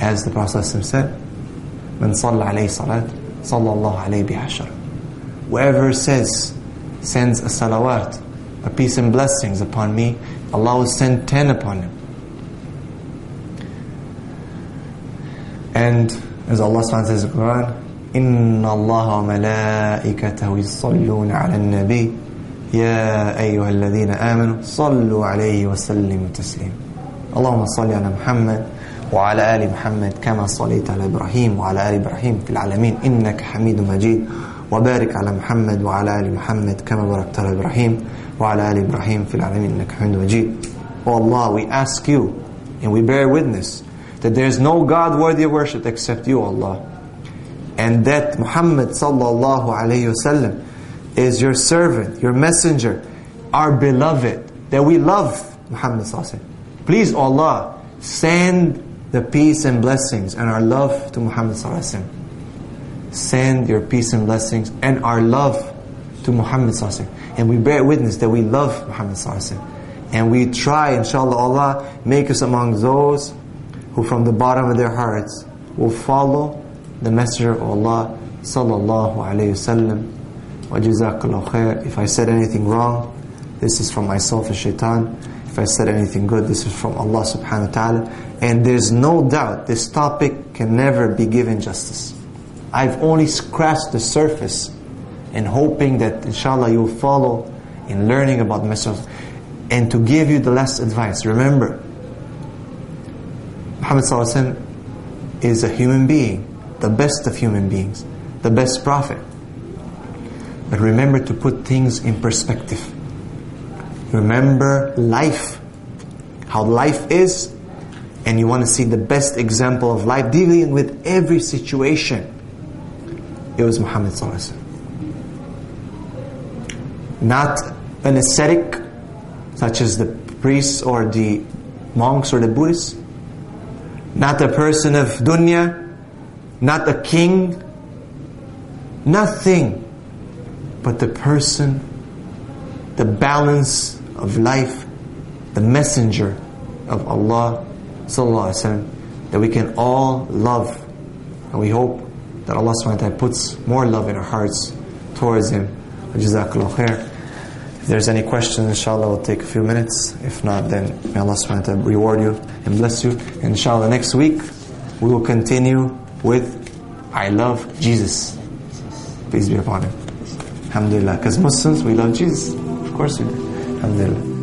as the Prophet said من صلى عليه صلاة صلى الله عليه بعشر whoever says sends a salawat a peace and blessings upon me Allah will send ten upon him. And as Allah says in the Quran, إن الله وملائكته يصلون على النبي يا أيها الذين آمنوا صلوا عليه وسلموا تسليما اللهم صل على محمد وعلى آل محمد كما صليت على إبراهيم وعلى آل إبراهيم في العالمين إنك حميد مجيد وبارك على محمد وعلى آل محمد كما باركت على إبراهيم وعلى آل إبراهيم في العالمين إنك حميد مجيد Oh Allah, we ask you and we bear witness that there is no God worthy of worship except you, Allah. And that Muhammad sallallahu alayhi wasallam is your servant, your messenger, our beloved, that we love Muhammad sallallahu Please, Allah, send the peace and blessings and our love to Muhammad sallallahu Send your peace and blessings and our love to Muhammad and we bear witness that we love Muhammad and we try inshallah Allah make us among those who from the bottom of their hearts will follow the messenger of Allah sallallahu Alaihi wasallam wa khair. If I said anything wrong this is from myself and shaitan. If I said anything good this is from Allah subhanahu wa ta'ala. And there's no doubt this topic can never be given justice. I've only scratched the surface and hoping that inshallah you'll follow in learning about the Messenger and to give you the last advice. Remember, Muhammad is a human being, the best of human beings, the best prophet. But remember to put things in perspective. Remember life, how life is, and you want to see the best example of life dealing with every situation. It was Muhammad Not an ascetic, such as the priests or the monks or the Buddhists. Not a person of dunya, not a king, nothing but the person, the balance of life, the messenger of Allah وسلم, that we can all love. And we hope that Allah subhanahu wa ta'ala puts more love in our hearts towards Him. Jazakallah khair. If there's any questions, inshallah, we'll take a few minutes. If not, then may Allah subhanahu wa ta'ala reward you and bless you. Inshallah, next week, we will continue with I love Jesus. Peace be upon him. Alhamdulillah. Because Muslims, we love Jesus. Of course we do. Alhamdulillah.